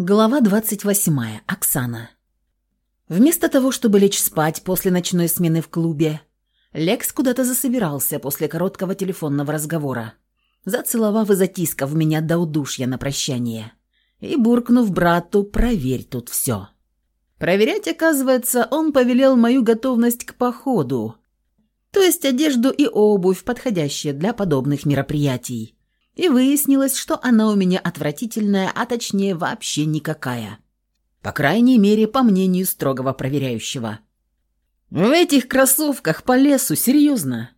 Глава 28. Оксана. Вместо того, чтобы лечь спать после ночной смены в клубе, Лекс куда-то засобирался после короткого телефонного разговора, зацеловав и затискав меня до удушья на прощание и буркнув брату «проверь тут все». Проверять, оказывается, он повелел мою готовность к походу, то есть одежду и обувь, подходящие для подобных мероприятий и выяснилось, что она у меня отвратительная, а точнее вообще никакая. По крайней мере, по мнению строгого проверяющего. В этих кроссовках по лесу, серьезно.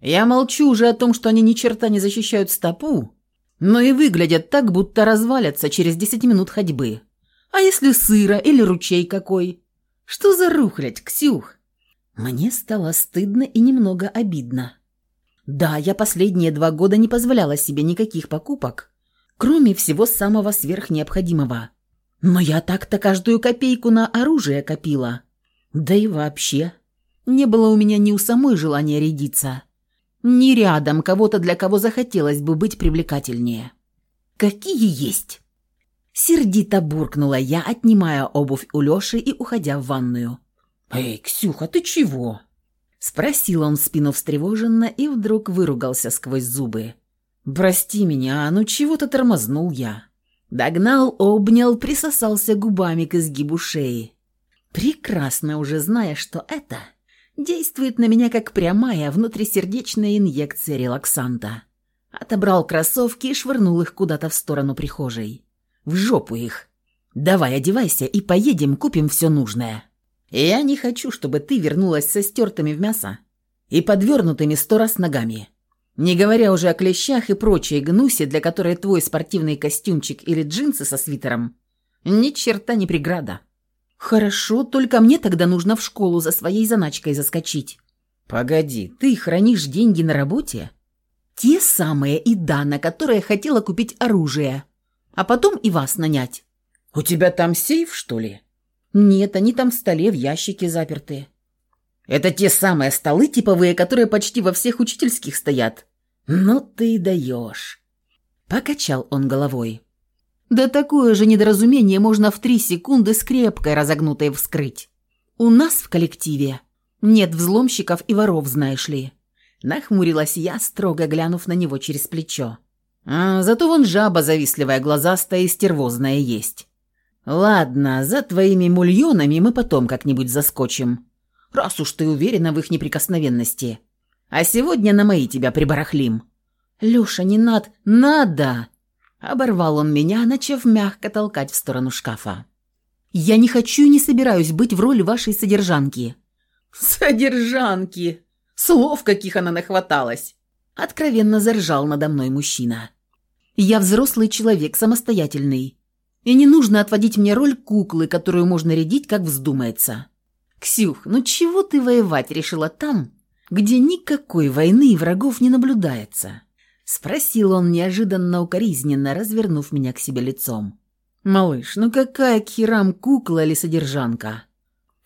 Я молчу уже о том, что они ни черта не защищают стопу, но и выглядят так, будто развалятся через 10 минут ходьбы. А если сыро или ручей какой? Что за рухлядь, Ксюх? Мне стало стыдно и немного обидно. Да, я последние два года не позволяла себе никаких покупок, кроме всего самого сверхнеобходимого. Но я так-то каждую копейку на оружие копила. Да и вообще, не было у меня ни у самой желания рядиться, ни рядом кого-то, для кого захотелось бы быть привлекательнее. Какие есть? Сердито буркнула я, отнимая обувь у Лёши и уходя в ванную. «Эй, Ксюха, ты чего?» Спросил он в спину встревоженно и вдруг выругался сквозь зубы. «Прости меня, ну чего-то тормознул я». Догнал, обнял, присосался губами к изгибу шеи. Прекрасно уже зная, что это действует на меня как прямая внутрисердечная инъекция релаксанта. Отобрал кроссовки и швырнул их куда-то в сторону прихожей. В жопу их. «Давай одевайся и поедем, купим все нужное». Я не хочу, чтобы ты вернулась со стертыми в мясо и подвернутыми сто раз ногами. Не говоря уже о клещах и прочей гнусе, для которой твой спортивный костюмчик или джинсы со свитером ни черта не преграда. Хорошо, только мне тогда нужно в школу за своей заначкой заскочить. Погоди, ты хранишь деньги на работе? Те самые и да, на которые хотела купить оружие, а потом и вас нанять. У тебя там сейф, что ли? «Нет, они там в столе в ящике заперты». «Это те самые столы типовые, которые почти во всех учительских стоят?» «Ну ты даешь!» Покачал он головой. «Да такое же недоразумение можно в три секунды скрепкой разогнутой вскрыть. У нас в коллективе нет взломщиков и воров, знаешь ли». Нахмурилась я, строго глянув на него через плечо. А, зато вон жаба завистливая, глазастая и стервозная есть. «Ладно, за твоими мульонами мы потом как-нибудь заскочим, раз уж ты уверена в их неприкосновенности. А сегодня на мои тебя прибарахлим». «Леша, не над... Надо!» Оборвал он меня, начав мягко толкать в сторону шкафа. «Я не хочу и не собираюсь быть в роли вашей содержанки». «Содержанки!» Слов, каких она нахваталась. Откровенно заржал надо мной мужчина. «Я взрослый человек, самостоятельный. И не нужно отводить мне роль куклы, которую можно рядить, как вздумается. Ксюх, ну чего ты воевать решила там, где никакой войны и врагов не наблюдается?» Спросил он неожиданно укоризненно, развернув меня к себе лицом. «Малыш, ну какая к херам кукла или содержанка?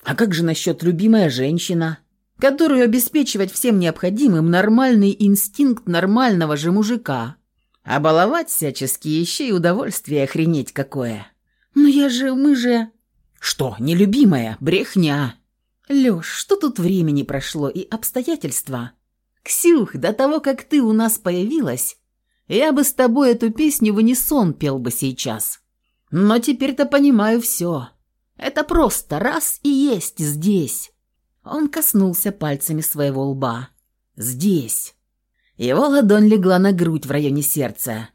А как же насчет любимая женщина, которую обеспечивать всем необходимым нормальный инстинкт нормального же мужика, а баловать всячески еще и удовольствие охренеть какое. Но я же, мы же... Что, нелюбимая, брехня. Лёш, что тут времени прошло и обстоятельства? Ксюх, до того, как ты у нас появилась, я бы с тобой эту песню в унисон пел бы сейчас. Но теперь-то понимаю все. Это просто раз и есть здесь. Он коснулся пальцами своего лба. Здесь. Его ладонь легла на грудь в районе сердца.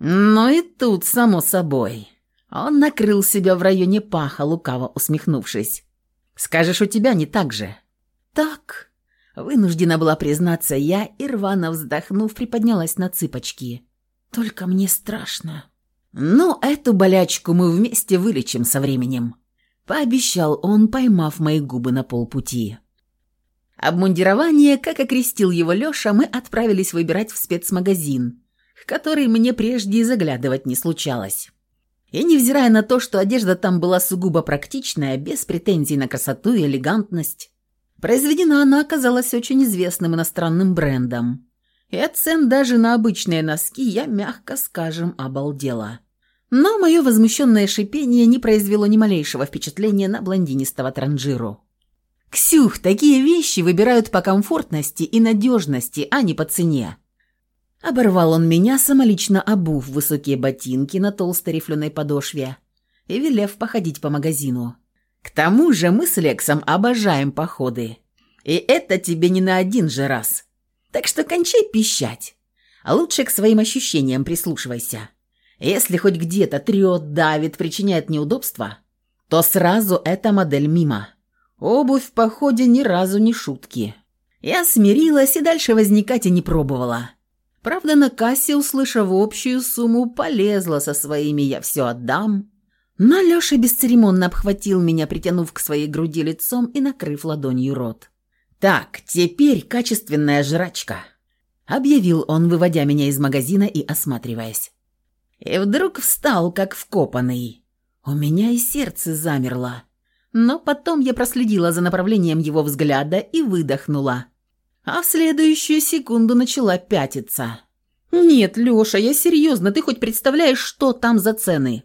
Ну и тут, само собой. Он накрыл себя в районе паха, лукаво усмехнувшись. «Скажешь, у тебя не так же?» «Так», — вынуждена была признаться я, и рвано вздохнув, приподнялась на цыпочки. «Только мне страшно». «Ну, эту болячку мы вместе вылечим со временем», — пообещал он, поймав мои губы на полпути. Обмундирование, как окрестил его Лёша, мы отправились выбирать в спецмагазин, в который мне прежде и заглядывать не случалось. И невзирая на то, что одежда там была сугубо практичная, без претензий на красоту и элегантность, произведена она оказалась очень известным иностранным брендом. И от цен даже на обычные носки я, мягко скажем, обалдела. Но мое возмущенное шипение не произвело ни малейшего впечатления на блондинистого транжиру. «Ксюх, такие вещи выбирают по комфортности и надежности, а не по цене». Оборвал он меня, самолично обув высокие ботинки на толстой рифленой подошве и велев походить по магазину. «К тому же мы с Лексом обожаем походы. И это тебе не на один же раз. Так что кончай пищать. А лучше к своим ощущениям прислушивайся. Если хоть где-то трет, давит, причиняет неудобства, то сразу эта модель мимо. Обувь в походе ни разу не шутки. Я смирилась и дальше возникать и не пробовала. Правда, на кассе, услышав общую сумму, полезла со своими «я все отдам». Но Леша бесцеремонно обхватил меня, притянув к своей груди лицом и накрыв ладонью рот. «Так, теперь качественная жрачка», — объявил он, выводя меня из магазина и осматриваясь. И вдруг встал, как вкопанный. У меня и сердце замерло. Но потом я проследила за направлением его взгляда и выдохнула. А в следующую секунду начала пятиться. «Нет, Лёша, я серьезно, ты хоть представляешь, что там за цены?»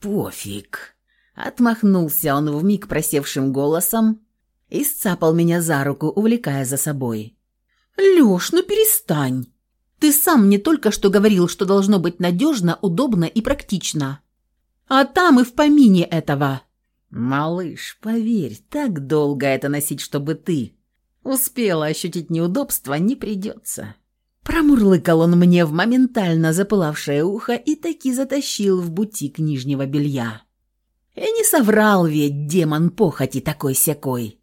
«Пофиг», — отмахнулся он вмиг просевшим голосом и сцапал меня за руку, увлекая за собой. «Лёш, ну перестань!» Ты сам мне только что говорил, что должно быть надежно, удобно и практично. А там и в помине этого. Малыш, поверь, так долго это носить, чтобы ты успела ощутить неудобство, не придется. Промурлыкал он мне в моментально запылавшее ухо и таки затащил в бутик нижнего белья. И не соврал ведь демон похоти такой-сякой.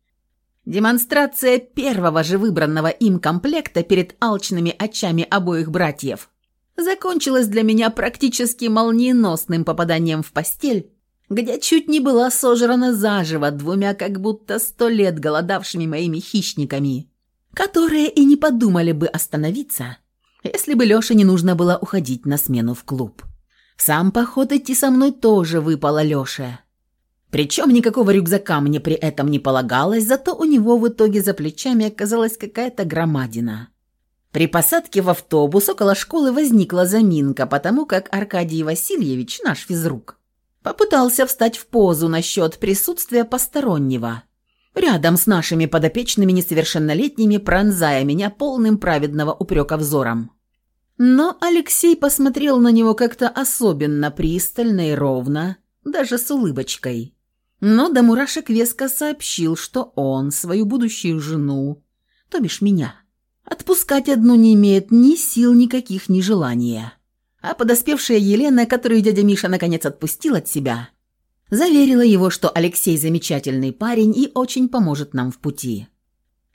Демонстрация первого же выбранного им комплекта перед алчными очами обоих братьев закончилась для меня практически молниеносным попаданием в постель, где чуть не была сожрана заживо двумя как будто сто лет голодавшими моими хищниками, которые и не подумали бы остановиться, если бы Лёше не нужно было уходить на смену в клуб. Сам поход идти со мной тоже выпало Лёше. Причем никакого рюкзака мне при этом не полагалось, зато у него в итоге за плечами оказалась какая-то громадина. При посадке в автобус около школы возникла заминка, потому как Аркадий Васильевич, наш физрук, попытался встать в позу насчет присутствия постороннего. Рядом с нашими подопечными несовершеннолетними, пронзая меня полным праведного упрека взором. Но Алексей посмотрел на него как-то особенно пристально и ровно, даже с улыбочкой но до мурашек веско сообщил, что он свою будущую жену, то бишь меня, отпускать одну не имеет ни сил никаких, ни желания. А подоспевшая Елена, которую дядя Миша наконец отпустил от себя, заверила его, что Алексей замечательный парень и очень поможет нам в пути.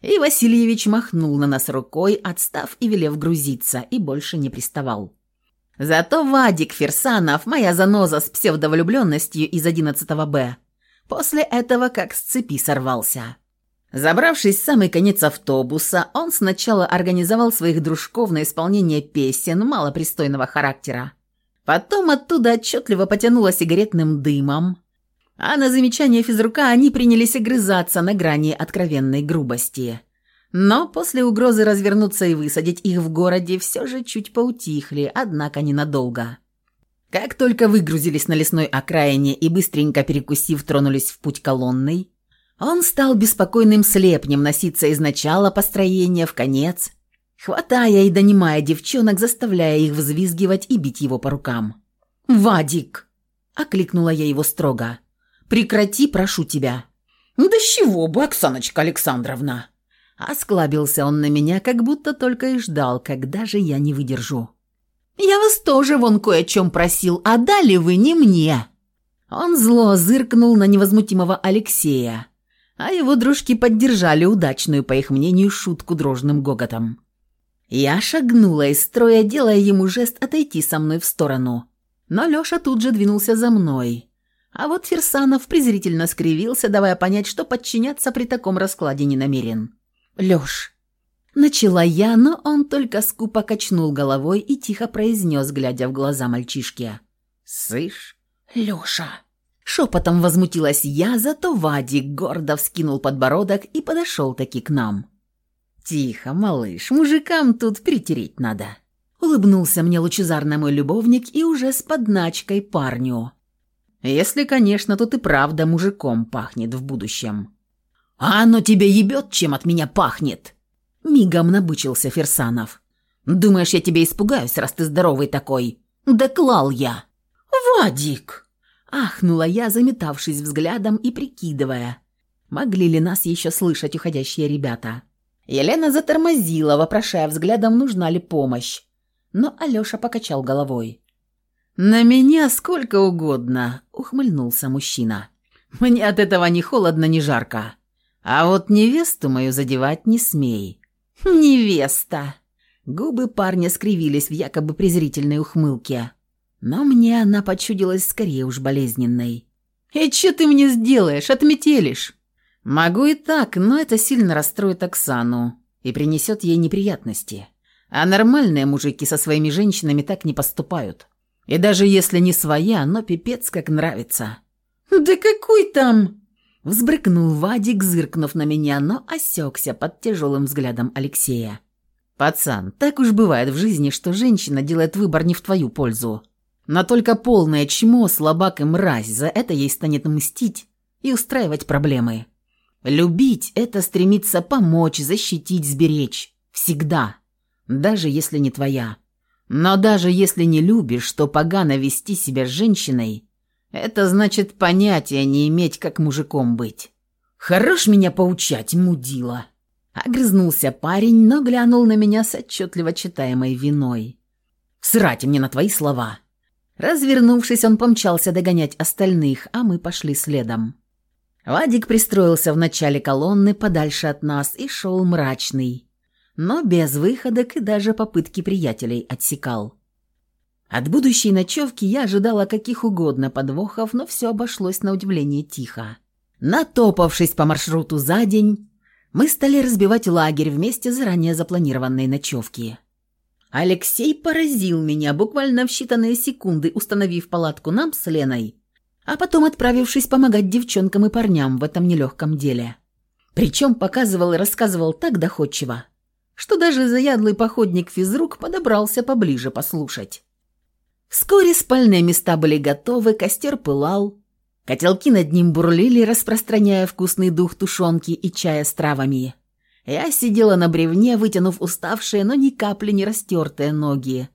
И Васильевич махнул на нас рукой, отстав и велев грузиться, и больше не приставал. Зато Вадик Ферсанов, моя заноза с псевдовлюбленностью из 11 Б, После этого как с цепи сорвался. Забравшись в самый конец автобуса, он сначала организовал своих дружков на исполнение песен малопристойного характера. Потом оттуда отчетливо потянуло сигаретным дымом, а на замечание физрука они принялись огрызаться на грани откровенной грубости. Но после угрозы развернуться и высадить их в городе все же чуть поутихли, однако ненадолго. Как только выгрузились на лесной окраине и быстренько перекусив тронулись в путь колонной, он стал беспокойным слепнем носиться из начала построения в конец, хватая и донимая девчонок, заставляя их взвизгивать и бить его по рукам. «Вадик!» – окликнула я его строго. «Прекрати, прошу тебя!» «Да с чего бы, Оксаночка Александровна!» Осклабился он на меня, как будто только и ждал, когда же я не выдержу. Я вас тоже вон кое о чем просил, а дали вы не мне». Он зло зыркнул на невозмутимого Алексея, а его дружки поддержали удачную, по их мнению, шутку дрожным гоготом. Я шагнула из строя, делая ему жест отойти со мной в сторону. Но Лёша тут же двинулся за мной. А вот Ферсанов презрительно скривился, давая понять, что подчиняться при таком раскладе не намерен. «Лёш, Начала я, но он только скупо качнул головой и тихо произнес, глядя в глаза мальчишки. «Сышь, Лёша!» Шепотом возмутилась я, зато Вадик гордо вскинул подбородок и подошел таки к нам. «Тихо, малыш, мужикам тут притереть надо». Улыбнулся мне лучезарно мой любовник и уже с подначкой парню. Если, конечно, тут и правда мужиком пахнет в будущем. «А оно тебе ебет, чем от меня пахнет?» Мигом набычился Ферсанов. «Думаешь, я тебе испугаюсь, раз ты здоровый такой?» «Да клал я!» «Вадик!» Ахнула я, заметавшись взглядом и прикидывая, могли ли нас еще слышать уходящие ребята. Елена затормозила, вопрошая взглядом, нужна ли помощь. Но Алеша покачал головой. «На меня сколько угодно», — ухмыльнулся мужчина. «Мне от этого ни холодно, ни жарко. А вот невесту мою задевать не смей». «Невеста!» Губы парня скривились в якобы презрительной ухмылке. Но мне она почудилась скорее уж болезненной. «И что ты мне сделаешь? Отметелишь?» «Могу и так, но это сильно расстроит Оксану и принесет ей неприятности. А нормальные мужики со своими женщинами так не поступают. И даже если не своя, но пипец как нравится». «Да какой там?» Взбрыкнул Вадик, зыркнув на меня, но осекся под тяжелым взглядом Алексея. «Пацан, так уж бывает в жизни, что женщина делает выбор не в твою пользу. Но только полное чмо, слабак и мразь за это ей станет мстить и устраивать проблемы. Любить – это стремиться помочь, защитить, сберечь. Всегда. Даже если не твоя. Но даже если не любишь, то погано вести себя с женщиной – это значит понятия не иметь, как мужиком быть. Хорош меня поучать, мудила. Огрызнулся парень, но глянул на меня с отчетливо читаемой виной. «Срать мне на твои слова!» Развернувшись, он помчался догонять остальных, а мы пошли следом. Вадик пристроился в начале колонны подальше от нас и шел мрачный, но без выходок и даже попытки приятелей отсекал. От будущей ночевки я ожидала каких угодно подвохов, но все обошлось на удивление тихо. Натопавшись по маршруту за день, мы стали разбивать лагерь вместе заранее запланированной ночевки. Алексей поразил меня, буквально в считанные секунды установив палатку нам с Леной а потом отправившись помогать девчонкам и парням в этом нелегком деле. Причем показывал и рассказывал так доходчиво, что даже заядлый походник физрук подобрался поближе послушать. Вскоре спальные места были готовы, костер пылал, котелки над ним бурлили, распространяя вкусный дух тушенки и чая с травами. Я сидела на бревне, вытянув уставшие, но ни капли не растертые ноги,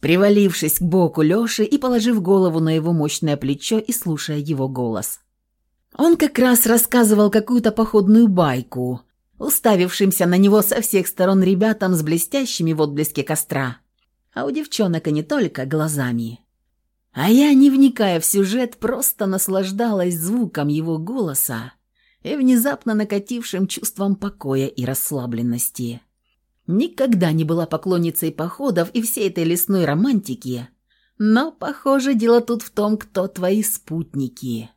привалившись к боку Лёши и положив голову на его мощное плечо и слушая его голос. Он как раз рассказывал какую-то походную байку, уставившимся на него со всех сторон ребятам с блестящими в отблеске костра, а у девчонок и не только глазами. А я, не вникая в сюжет, просто наслаждалась звуком его голоса и внезапно накатившим чувством покоя и расслабленности. Никогда не была поклонницей походов и всей этой лесной романтики, но, похоже, дело тут в том, кто твои спутники.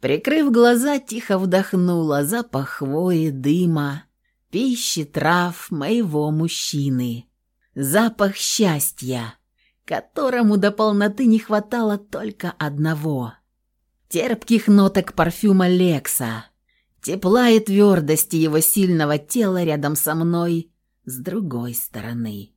Прикрыв глаза, тихо вдохнула запах хвои, дыма, пищи, трав моего мужчины. Запах счастья, которому до полноты не хватало только одного. Терпких ноток парфюма Лекса, тепла и твердости его сильного тела рядом со мной – с другой стороны.